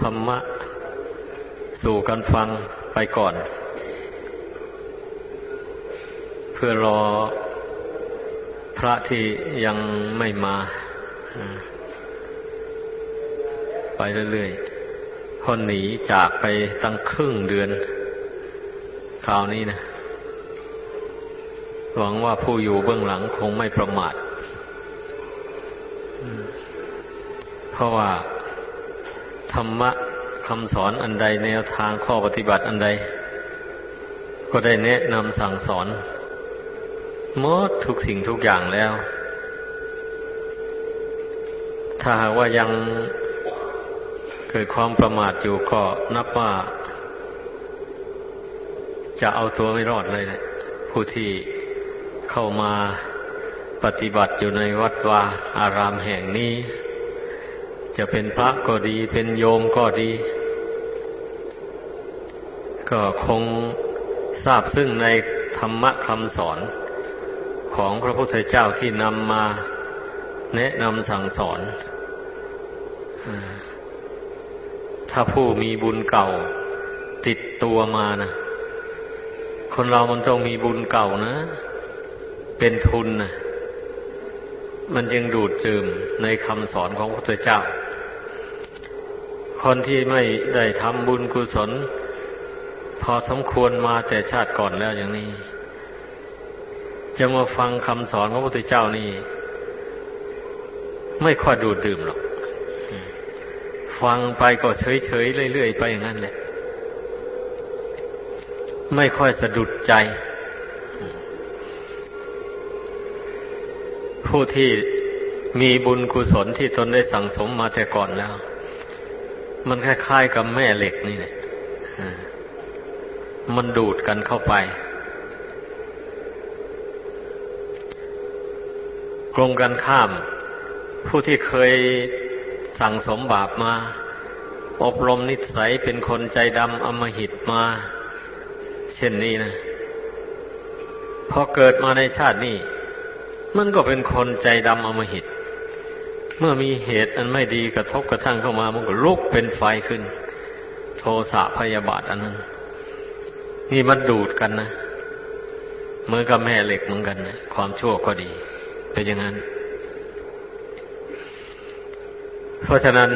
ธรรมะ สู่กันฟังไปก่อน เพื่อรอพระที่ยังไม่มา ไปเรื่อยๆคนหนีจากไปตั้งครึ่งเดือน คราวนี้นะ หวังว่าผู้อยู่เบื้องหลังคงไม่ประมาทเพราะว่า ธรรมะคำสอนอันใดแนวทางข้อปฏิบัติอันใด ก็ได้แนะนำสั่งสอนหมดทุกสิ่งทุกอย่างแล้ว ถ้าหากว่ายังเกิดความประมาทอยู่ก็นับว่า จะเอาตัวไม่รอดเลยนะผู้ที่เข้ามาปฏิบัติอยู่ในวัดวาอารามแห่งนี้ จะเป็นพระก็ดี เป็นโยมก็ดี ก็คงทราบซึ่งในธรรมะคำสอนของพระพุทธเจ้าที่นำมาแนะนำสั่งสอน ถ้าผู้มีบุญเก่าติดตัวมานะคนเรามันต้องมีบุญเก่านะ เป็นทุนนะมันยังดูดจืมในคำสอนของพระพุทธเจ้า คนที่ไม่ได้ทำบุญกุศล พอสมควรมาแต่ชาติก่อนแล้วอย่างนี้ จะมาฟังคำสอนของพระพุทธเจ้านี่ ไม่ค่อยดูดดื่มหรอก ฟังไปก็เฉยๆเรื่อยๆไปอย่างนั้นแหละ ไม่ค่อยสะดุดใจ ผู้ที่มีบุญกุศลที่ตนได้สั่งสมมาแต่ก่อนแล้ว มันคล้ายๆกับแม่เหล็กนี่แหละมันดูดกันเข้าไปกรงกันข้าม ผู้ที่เคยสั่งสมบาปมา อบรมนิสัยเป็นคนใจดำอมหิตมา เช่นนี้นะ พอเกิดมาในชาตินี้ มันก็เป็นคนใจดำอมหิตเเมื่อมีเหตุอันไม่ดีกระทบกระทั่งเข้ามามันก็ลุกเป็นไฟขึ้น โทสะพยาบาทอันนั้น นี่มันดูดกันนะเหมือนกับแม่เหล็กเหมือนกันนะความชั่วก็ดีเป็นอย่างนั้น เพราะฉะนั้น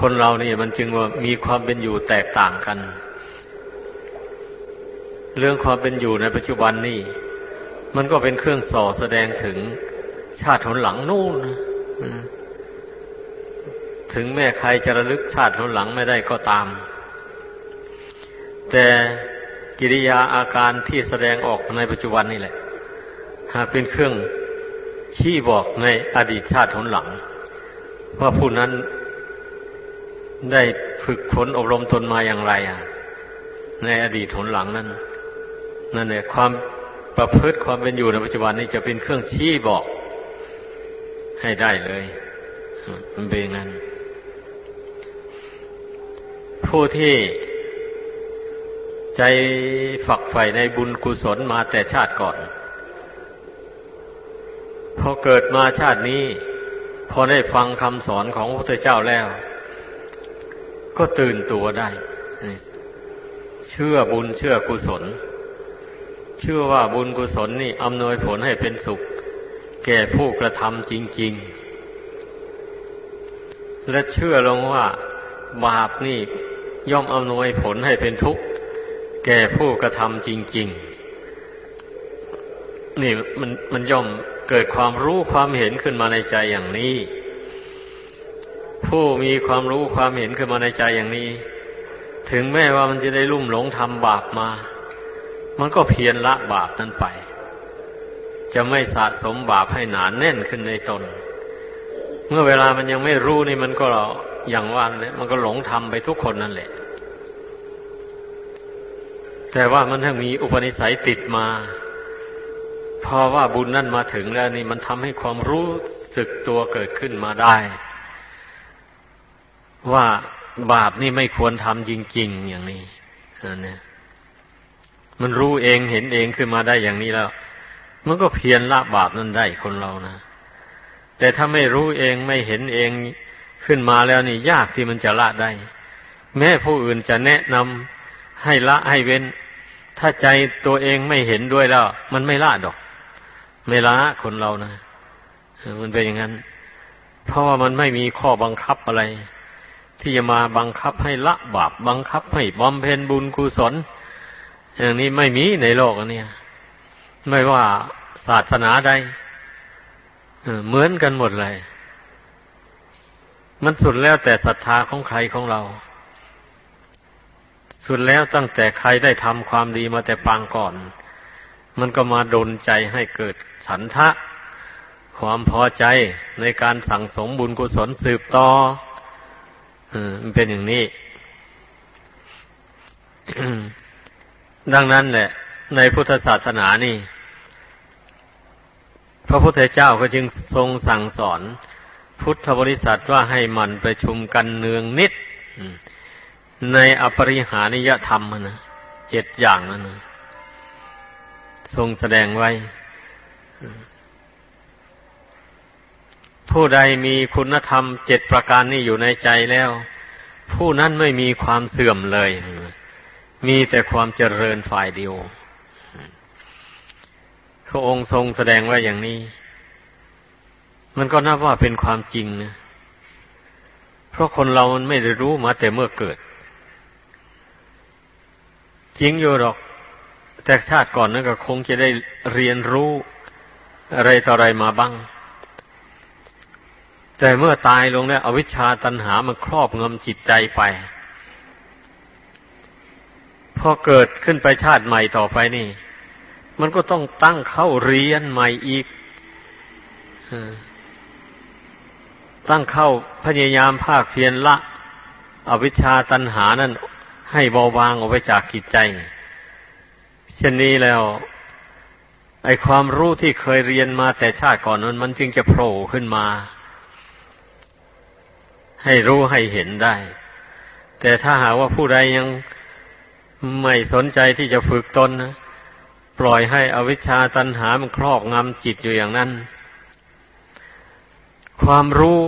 คนเรานี่มันจึงว่ามีความเป็นอยู่แตกต่างกัน เรื่องความเป็นอยู่ในปัจจุบันนี่มันก็เป็นเครื่องส่อแสดงถึง ชาติหนหลังนู่นถึงแม่ใครจะระลึกชาติหนหลังไม่ได้ก็ตาม แต่กิริยาอาการที่แสดงออกในปัจจุบันนี่แหละ หากเป็นเครื่องชี้บอกในอดีตชาติหนหลัง ว่าผู้นั้นได้ฝึกฝนอบรมตนมาอย่างไรอะ ในอดีตหนหลังนั้นนั่นเนี่ยความประพฤติความเป็นอยู่ในปัจจุบันนี้จะเป็นเครื่องชี้บอก ให้ได้เลย มันเป็นงั้น ผู้ที่ใจฝักใฝ่ในบุญกุศลมาแต่ชาติก่อน พอเกิดมาชาตินี้ พอได้ฟังคำสอนของพระพุทธเจ้าแล้ว ก็ตื่นตัวได้ เชื่อบุญเชื่อกุศล เชื่อว่าบุญกุศลนี่อำนวยผลให้เป็นสุข แก่ผู้กระทำจริง ๆ และเชื่อลงว่าบาปนี่ย่อมอำนวยผลให้เป็นทุกข์ แก่ผู้กระทำจริง ๆ นี่มันมันย่อมเกิดความรู้ความเห็นขึ้นมาในใจอย่างนี้ ผู้มีความรู้ความเห็นขึ้นมาในใจอย่างนี้ ถึงแม้ว่ามันจะได้ลุ่มหลงทำบาปมา มันก็เพียรละบาปนั้นไป จะไม่สะสมบาปให้หนานแน่นขึ้นในตน เมื่อเวลามันยังไม่รู้นี่มันก็อย่างว่าเลยมันก็หลงทำไปทุกคนนั่นแหละ แต่ว่ามันทั้งมีอุปนิสัยติดมาพอว่าบุญนั่นมาถึงแล้วนี่มันทำให้ความรู้สึกตัวเกิดขึ้นมาได้ ว่าบาปนี่ไม่ควรทำจริง ๆ อย่างนี้เนี่ยมันรู้เองเห็นเองขึ้นมาได้อย่างนี้แล้ว มันก็เพียรละบาปนั้นได้คนเรานะแต่ถ้าไม่รู้เองไม่เห็นเองขึ้นมาแล้วนี่ยากที่มันจะละได้ แม้ผู้อื่นจะแนะนำให้ละให้เว้น ถ้าใจตัวเองไม่เห็นด้วยแล้ว มันไม่ละดอก ไม่ละคนเรานะมันเป็นอย่างนั้น เพราะว่ามันไม่มีข้อบังคับอะไร ที่จะมาบังคับให้ละบาปบังคับให้บำเพ็ญบุญกุศล อย่างนี้ไม่มีในโลกอันนี้ ไม่ว่าศาสนาใดเหมือนกันหมดเลย มันสุดแล้วแต่ศรัทธาของใครของเรา สุดแล้วตั้งแต่ใครได้ทำความดีมาแต่ปางก่อน มันก็มาดนใจให้เกิดฉันทะ ความพอใจในการสั่งสมบุญกุศลสืบต่อมันเป็นอย่างนี้ ดังนั้นแหละ ในพุทธศาสนานี่ พระพุทธเจ้าก็จึงทรงสั่งสอน พุทธบริษัทว่าให้มันประชุมกันเนืองนิด ในอปริหานิยธรรมนะเจ็ดอย่างนั้นนะทรงแสดงไว้ ผู้ใดมีคุณธรรมเจ็ดประการนี้อยู่ในใจแล้ว ผู้นั้นไม่มีความเสื่อมเลย มีแต่ความเจริญฝ่ายเดียว พระองค์ทรงแสดงไว่าอย่างนี้ มันก็นับว่าเป็นความจริงนะเพราะคนเรามันไม่ได้รู้มาแต่เมื่อเกิด จริงอยู่หรอก แต่ชาติก่อนนั้นก็คงจะได้เรียนรู้อะไรต่ออะไรมาบ้าง แต่เมื่อตายลงแล้วอวิชชาตันหามันครอบงำจิตใจไปพอเกิดขึ้นไปชาติใหม่ต่อไปนี่ มันก็ต้องตั้งเข้าเรียนใหม่อีกตั้งเข้าพยายามภาคเพียรละ อวิชชาตันหานั่น ให้เบาบางออกไปจากกิจใจ เช่นนี้แล้ว ไอความรู้ที่เคยเรียนมาแต่ชาติก่อนนั้นมันจึงจะโผล่ขึ้นมา ให้รู้ให้เห็นได้ แต่ถ้าหากว่าผู้ใดยังไม่สนใจที่จะฝึกตนนะ ปล่อยให้อวิชชาตันหามันครอบงำจิตอยู่อย่างนั้น ความรู้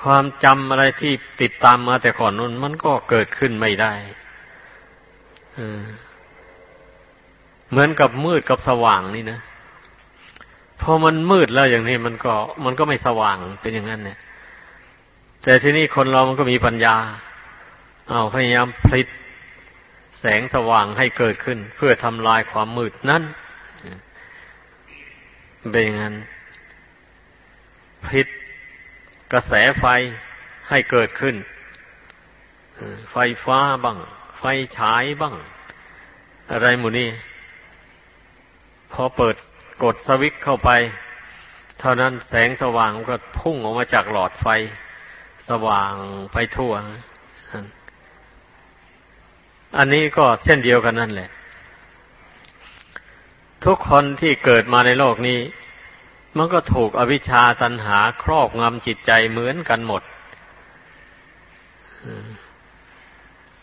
ความจำอะไรที่ติดตามมาแต่ก่อนนั้นมันก็เกิดขึ้นไม่ได้เหมือนกับมืดกับสว่างนี่นะพอมันมืดแล้วอย่างนี้มันก็มันก็ไม่สว่างเป็นอย่างนั้น เนี่ย แต่ที่นี่คนเรามันก็มีปัญญา เอาพยายามผลิต แสงสว่างให้เกิดขึ้น เพื่อทำลายความมืดนั้นเป็นอย่างนั้นพิษกระแสไฟให้เกิดขึ้น ไฟฟ้าบ้าง ไฟฉายบ้าง อะไรหมูนี่พอเปิดกดสวิตเข้าไป เท่านั้นแสงสว่างก็พุ่งออกมาจากหลอดไฟ สว่างไปทั่ว อันนี้ก็เช่นเดียวกันนั่นแหละ ทุกคนที่เกิดมาในโลกนี้ มันก็ถูกอวิชชาตันหาครอบงำจิตใจเหมือนกันหมด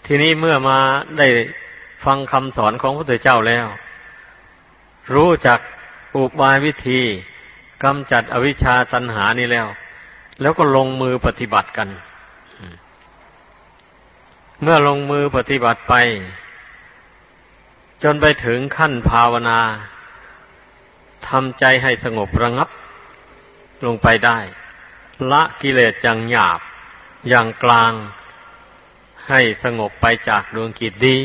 ทีนี้เมื่อมาได้ฟังคำสอนของพระพุทธเจ้าแล้ว รู้จักอุบายวิธีกำจัดอวิชชาตันหานี้แล้ว แล้วก็ลงมือปฏิบัติกัน เมื่อลงมือปฏิบัติไป จนไปถึงขั้นภาวนาทำใจให้สงบระงับ ลงไปได้ ละกิเลสอย่างหยาบ อย่างกลาง ให้สงบไปจากดวงกิจดี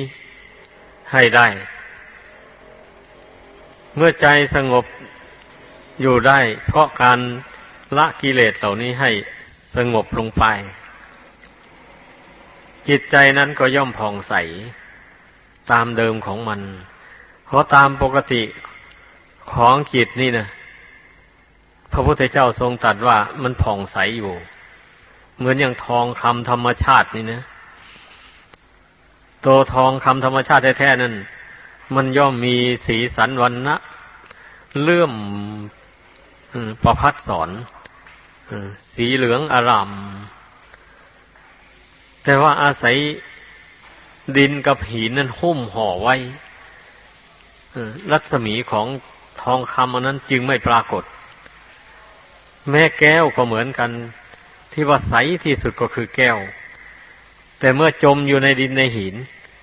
ให้ได้ เมื่อใจสงบอยู่ได้ เพราะการละกิเลสเหล่านี้ให้สงบลงไป จิตใจนั้นก็ย่อมผ่องใส ตามเดิมของมัน เพราะตามปกติของจิตนี่นะพระพุทธเจ้าทรงตรัสว่ามันผ่องใสอยู่ เหมือนอย่างทองคำธรรมชาตินี่นะตัวทองคำธรรมชาติแท้ๆนั้นมันย่อมมีสีสันวันนะเลื่อมประพัดสอนสีเหลืองอาราม แต่ว่าอาศัยดินกับหินนั้นหุ้มห่อไว้รัศมีของทองคำอันนั้นจึงไม่ปรากฏ แม่แก้วก็เหมือนกัน ที่ว่าใสที่สุดก็คือแก้ว แต่เมื่อจมอยู่ในดินในหิน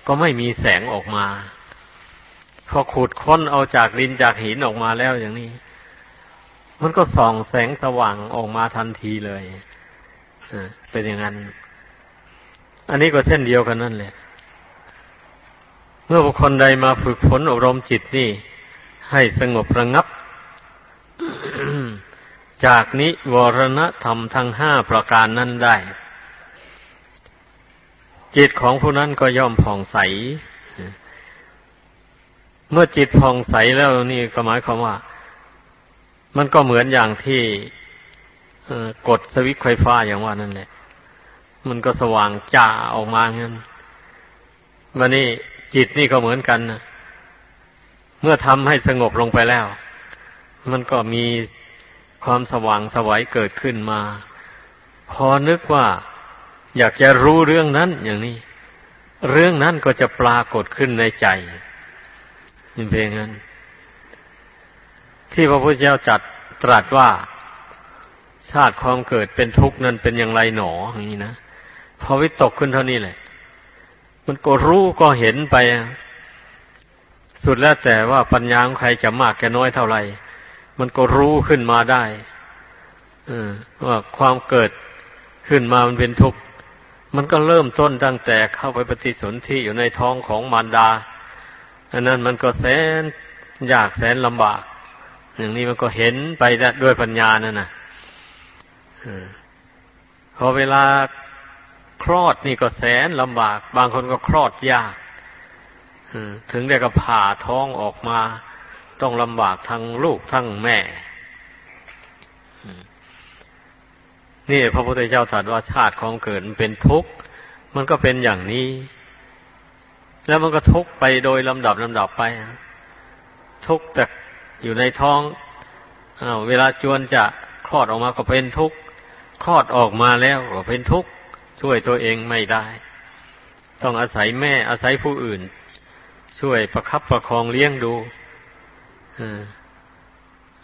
ก็ไม่มีแสงออกมา พอขุดค้นเอาจากดินจากหินออกมาแล้วอย่างนี้ มันก็ส่องแสงสว่างออกมาทันทีเลยเป็นอย่างนั้น อันนี้ก็เช่นเดียวกันนั่นแหละ เมื่อบุคคลใดมาฝึกฝนอบรมจิตนี่ ให้สงบระงับ จากนิวรณธรรมทั้งห้าประการนั้นได้ จิตของผู้นั้นก็ย่อมผ่องใส เมื่อจิตผ่องใสแล้วนี่ก็หมายความว่า มันก็เหมือนอย่างที่กดสวิตไฟฟ้าอย่างว่านั่นแหละ มันก็สว่างจ้าออกมาเงี้ยวันนี้จิตนี่ก็เหมือนกันนะเมื่อทำให้สงบลงไปแล้ว มันก็มีความสว่างสวัยเกิดขึ้นมา พอนึกว่า อยากจะรู้เรื่องนั้นอย่างนี้ เรื่องนั้นก็จะปรากฏขึ้นในใจนี่เพลงนั้น ที่พระพุทธเจ้าจัดตรัสว่าชาติความเกิดเป็นทุกข์นั้นเป็นอย่างไรหนออย่างนี้นะ พอวิตกขึ้นเท่านี้แหละ มันก็รู้ก็เห็นไป สุดแล้วแต่ว่าปัญญาของใครจะมากแก่น้อยเท่าไหร่ มันก็รู้ขึ้นมาได้ว่าความเกิดขึ้นมามันเป็นทุกข์ มันก็เริ่มต้นตั้งแต่เข้าไปปฏิสนธิอยู่ในท้องของมารดา อันนั้นมันก็แสนยากแสนลำบาก อย่างนี้มันก็เห็นไปด้วยปัญญานั่นนะพอเวลา ลอดนี่ก็แสนลำบาก บางคนก็คลอดยากถึงได้ก็ผ่าท้องออกมา ต้องลำบากทั้งลูกทั้งแม่นี่พระพุทธเจ้าตรัสว่าชาติของเกิดมันเป็นทุกข์ มันก็เป็นอย่างนี้ แล้วมันก็ทุกข์ไปโดยลำดับลำดับไป ทุกข์แต่อยู่ในท้องอเวลาจวนจะคลอดออกมาก็เป็นทุกข์ คลอดออกมาแล้วก็เป็นทุกข์ ช่วยตัวเองไม่ได้ ต้องอาศัยแม่อาศัยผู้อื่น ช่วยประคับประคองเลี้ยงดู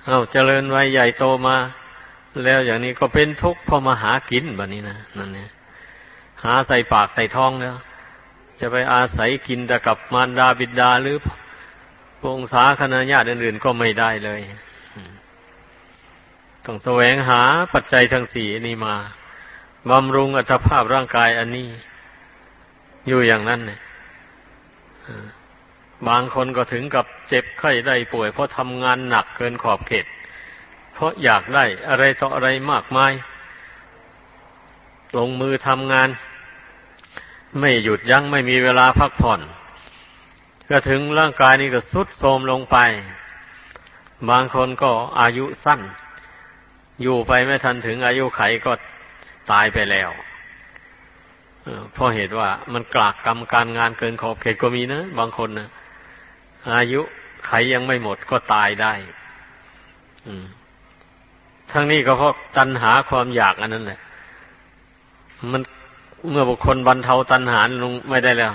เอาเจริญวัยใหญ่โตมา แล้วอย่างนี้ก็เป็นทุกข์พอมาหากินแบบนี้นะนั่นเนี่ยหาใส่ปากใส่ท้องแล้วจะไปอาศัยกินแต่กับมารดาบิดาหรือพงศาคณะญาติอื่นๆก็ไม่ได้เลย ต้องแสวงหาปัจจัยทั้งสี่นี้มา บำรุงอัตภาพร่างกายอันนี้ อยู่อย่างนั้นเนี่ยบางคนก็ถึงกับเจ็บไข้ได้ป่วย เพราะทำงานหนักเกินขอบเขต เพราะอยากได้อะไรต่ออะไรมากมาย ลงมือทำงาน ไม่หยุดยัง้งไม่มีเวลาพักผ่อน ก็ถึงร่างกายนี้ก็สุดโทรมลงไป บางคนก็อายุสั้น อยู่ไปไม่ทันถึงอายุไขก็ ตายไปแล้วเพราะเหตุว่ามันกลากกรรมการงานเกินขอบเขตก็มีนะ บางคนนะอายุไขยังไม่หมดก็ตายได้ทั้งนี้ก็เพราะตัณหาความอยากอันนั้นแหละ มันเมื่อบุคคลบรรเทาตัณหาลงไม่ได้แล้ว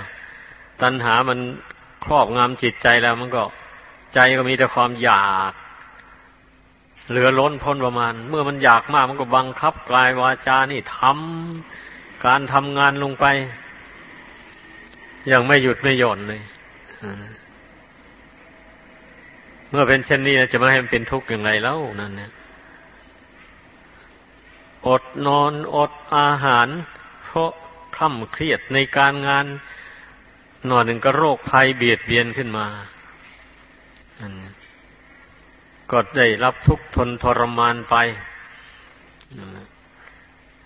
ตัณหามันครอบงำจิตใจแล้ว มันก็ใจก็มีแต่ความอยาก เหลือล้นพ้นประมาณ เมื่อมันอยากมากมันก็บังคับกายวาจานี่ทำการทำงานลงไป ยังไม่หยุดไม่หย่อนเลยเมื่อเป็นเช่นนี้จะไม่ให้มันเป็นทุกข์อย่างไรแล้วนั่นเนี่ยอดนอนอดอาหาร เพราะคล่ำเครียดในการงานนอนหนึ่งก็โรคภัยเบียดเบียนขึ้นมาอันนี้ ก็ได้รับทุกข์ทนทรมานไป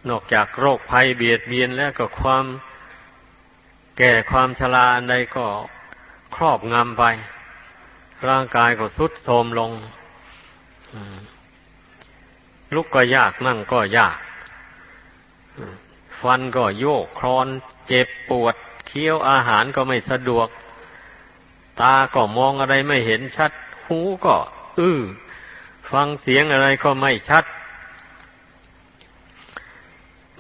นอกจากโรคภัยเบียดเบียนแล้วก็ความแก่ความชราใดก็ครอบงำไป ร่างกายก็สุดโทมลงลุกก็ยากนั่งก็ยาก ฟันก็โยกคลอน เจ็บปวด เคี้ยวอาหารก็ไม่สะดวก ตาก็มองอะไรไม่เห็นชัด หูก็ อื้อฟังเสียงอะไรก็ไม่ชัด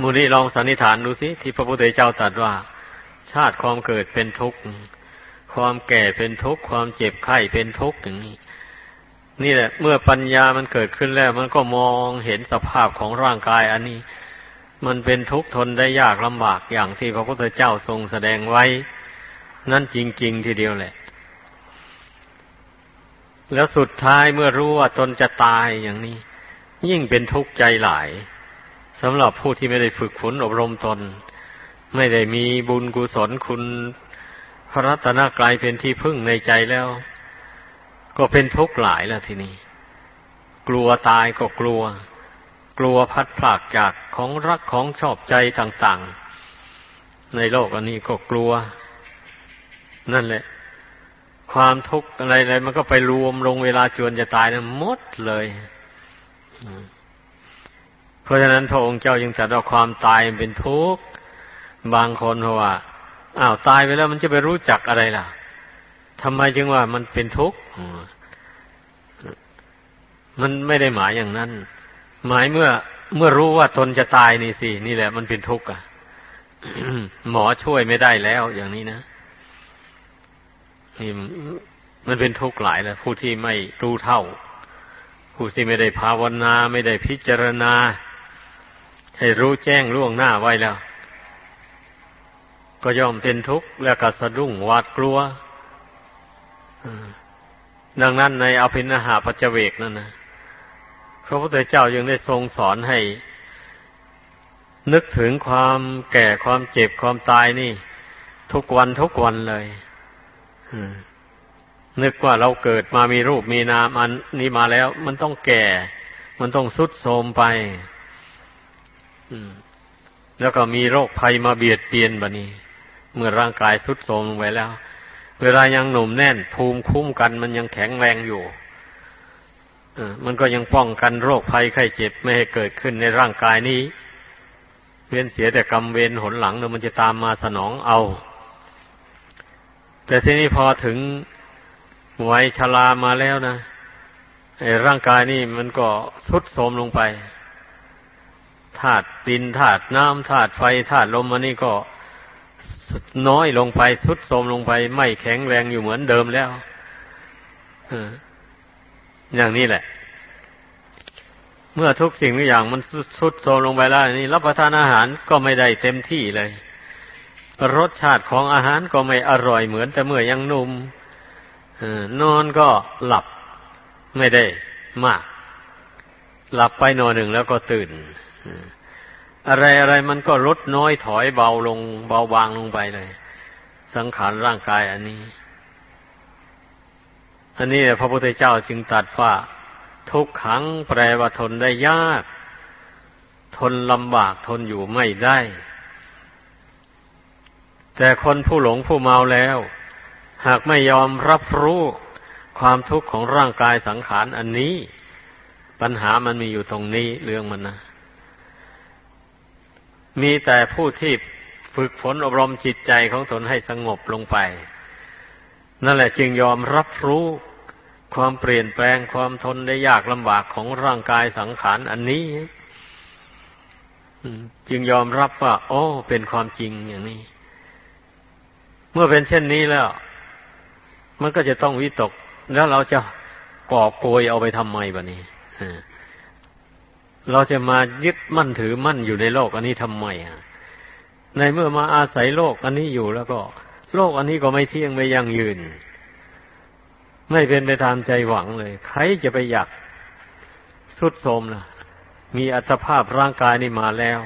มูนี้ลองสันนิษฐานดูสิที่พระพุทธเจ้าตรัสว่า ชาติความเกิดเป็นทุกข์ความแก่เป็นทุกข์ความเจ็บไข้เป็นทุกข์อย่างนี้นี่แหละ เมื่อปัญญามันเกิดขึ้นแล้ว มันก็มองเห็นสภาพของร่างกายอันนี้ มันเป็นทุกข์ทนได้ยากลำบากอย่างที่พระพุทธเจ้าทรงแสดงไว้ นั่นจริง ๆ ทีเดียวแหละ แล้วสุดท้ายเมื่อรู้ว่าตนจะตายอย่างนี้ ยิ่งเป็นทุกข์ใจหลายสำหรับผู้ที่ไม่ได้ฝึกฝนอบรมตน ไม่ได้มีบุญกุศลคุณพระรัตนกรายเป็นที่พึ่งในใจแล้ว ก็เป็นทุกข์หลายแล้วทีนี้ กลัวตายก็กลัว กลัวพัดพลากจากของรักของชอบใจต่าง ๆ ในโลกอันนี้ก็กลัว นั่นแหละ ความทุกข์อะไรๆมันก็ไปรวมลงเวลาจวนจะตายนะหมดเลยเพราะฉะนั้นพระองค์เจ้ายังจัดว่าความตายเป็นทุกข์บางคนเพราะว่าอ้าวตายไปแล้วมันจะไปรู้จักอะไรล่ะทำไมจึงว่ามันเป็นทุกข์มันไม่ได้หมายอย่างนั้น หมายเมื่อเมื่อรู้ว่าตนจะตายนี่สิ นี่แหละ มันเป็นทุกข์อะหมอช่วยไม่ได้แล้ว อย่างนี้นะ นี่มันเป็นทุกข์หลายแล้วผู้ที่ไม่รู้เท่า ผู้ที่ไม่ได้ภาวนาไม่ได้พิจารณา ให้รู้แจ้งล่วงหน้าไว้แล้ว ก็ย่อมเป็นทุกข์และก็สะดุ้งหวาดกลัวดังนั้นในอภินาหาปัจเวกนั่นนะพระพุทธเจ้ายังได้ทรงสอนให้ นึกถึงความแก่ความเจ็บความตายนี่ ทุกวันทุกวันเลย นึกว่าเราเกิดมามีรูปมีนามอันนี้มาแล้ว มันต้องแก่ มันต้องสุดโทมไปแล้วก็มีโรคภัยมาเบียดเบียนบะนี้ เมื่อร่างกายสุดโทมลงไปแล้ว เวลายังหนุ่มแน่น ภูมิคุ้มกัน มันยังแข็งแรงอยู่มันก็ยังป้องกันโรคภัยไข้เจ็บไม่ให้เกิดขึ้นในร่างกายนี้ เวียนเสียแต่กรรมเวรหนหลังเนี่ยมันจะตามมาสนองเอา แต่ทีนี้พอถึงวัยชรามาแล้วนะไอ้ร่างกายนี่มันก็ทุดโทรมลงไปธาตุดินธาตุน้ำธาตุไฟธาตุลมมันนี่ก็น้อยลงไปทุดโทรมลงไป ไม่แข็งแรงอยู่เหมือนเดิมแล้วอย่างนี้แหละ เมื่อทุกสิ่งทุกอย่างมันสุดโทมลงไปแล้วนี่รับประทานอาหารก็ไม่ได้เต็มที่เลย รสชาติของอาหารก็ไม่อร่อยเหมือนแต่เมื่อยังหนุ่มนอนก็หลับไม่ได้มาก หลับไปนอนหนึ่งแล้วก็ตื่น อะไรอะไรมันก็ลดน้อยถอยเบาลง เบาบางลงไปเลย สังขารร่างกายอันนี้ อันนี้พระพุทธเจ้าจึงตัดว่า ทุกขังแปลว่าทนได้ยาก ทนลำบากทนอยู่ไม่ได้ แต่คนผู้หลงผู้เมาแล้ว หากไม่ยอมรับรู้ความทุกข์ของร่างกายสังขารอันนี้ ปัญหามันมีอยู่ตรงนี้เรื่องมันนะ มีแต่ผู้ที่ฝึกฝนอบรมจิตใจของตนให้สงบลงไป นั่นแหละจึงยอมรับรู้ความเปลี่ยนแปลงความทนได้ยากลำบากของร่างกายสังขารอันนี้ จึงยอมรับว่า โอ้ เป็นความจริงอย่างนี้ เมื่อเป็นเช่นนี้แล้ว มันก็จะต้องวิตก แล้วเราจะกอบโกยเอาไปทำไมบะนี้เราจะมายึดมั่นถือมั่นอยู่ในโลก อันนี้ทำไมอะในเมื่อมาอาศัยโลกอันนี้อยู่แล้วก็ โลกอันนี้ก็ไม่เที่ยงไม่ยั่งยืน ไม่เป็นไปตามใจหวังเลย ใครจะไปอยากสุดโทมล่ะ มีอัตภาพร่างกายนี่มาแล้ว